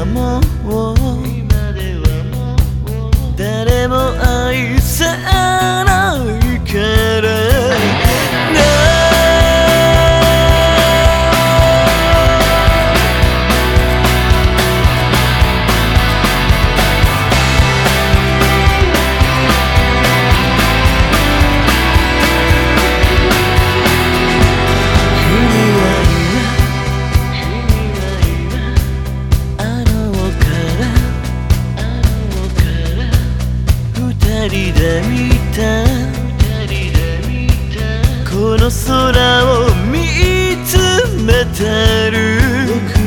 はもう誰も愛人で見た。この空を見つめてる。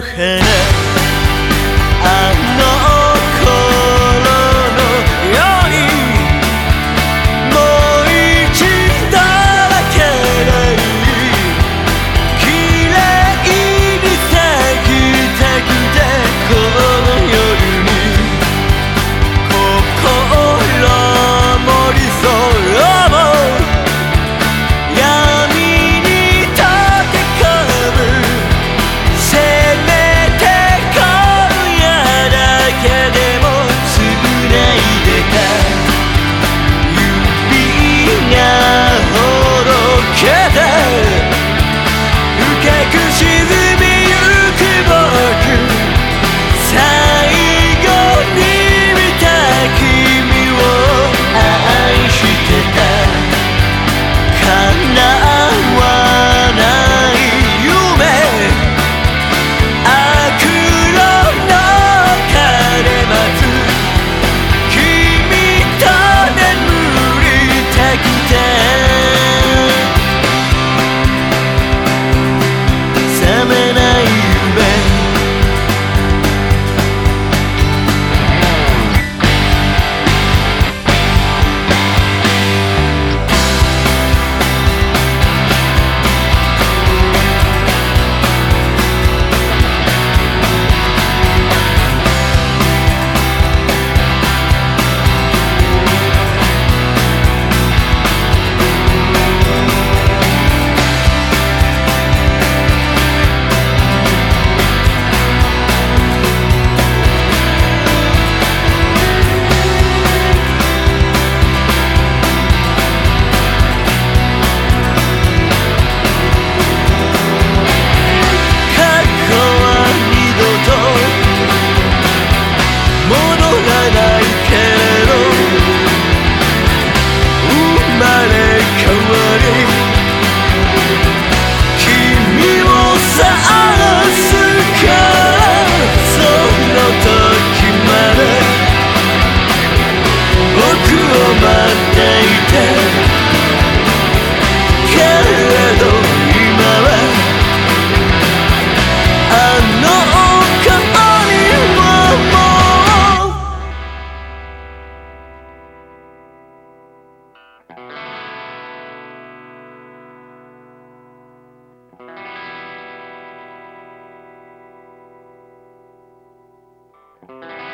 genet. 戻らない Bye.